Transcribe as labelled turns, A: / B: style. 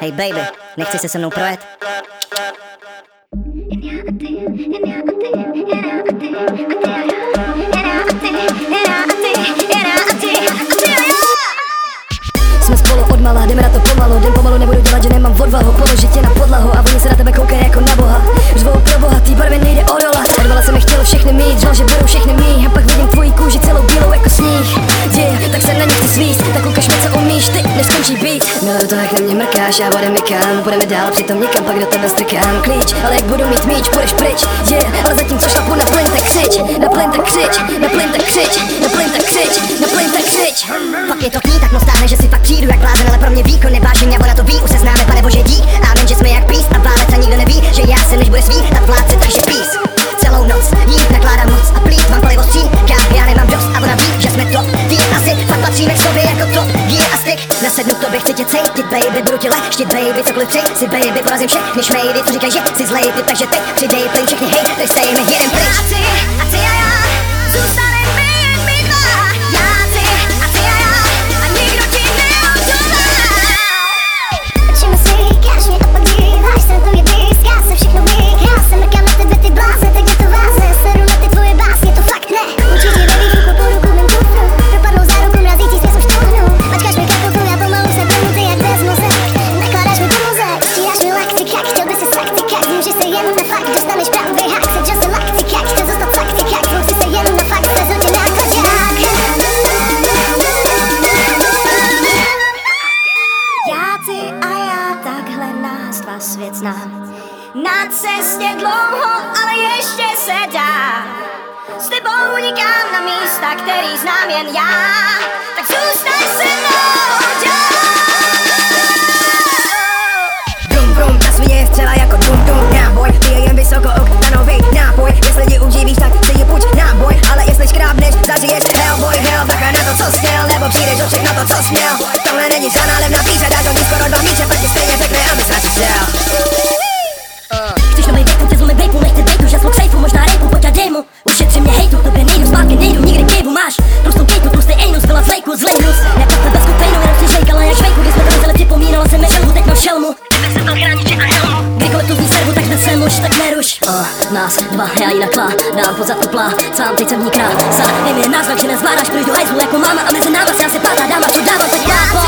A: Hej baby, nechci se se mnou projet?
B: Jsme spolu od malá, jdeme na to pomalu. Den pomalu nebudu dělat, že nemám odvahu Položit tě na podlahu. A oni se na tebe koukají jako na boha. Řvou pro Miluju to, jak na mě mrkáš, já kam Budeme dál, přitom někam, pak do tebe strkám. Klíč Ale jak budu mít míč, půjdeš pryč. Yeah, ale zatímco šlapu na plyn, tak křič. Na plyn, tak křič, na plyn, tak křič Na plyn, tak křič, na plyn, tak křič.
A: Pak mě to kní, tak no stáhne, že si fakt přijdu jak blázen Ale pro mě výkon nevážení a ona to ví, už se známe, pane bože dík. Amen, že jsme jak pís tobě, chci tě cejtit baby Budu tě leštit baby, cokoliv přij si baby Porazím všechny šmejdy, co říkají, že jsi zlej ty Takže teď přidej plyn všechny hej, trestejme jeden
C: dva svět znám Na cestě dlouho, ale ještě se dá. S tebou unikám na místa, který znám jen já. Tak zůstaň se mnou
B: od nás. Dva, já ji nakla, dám pozad kopla,
A: sám teď jsem vníkrát, za, nevím je náznak, že nezvládáš, projdu hajzlu jako máma a mezi náma se asi pátá dáma, co dávám, tak dávám,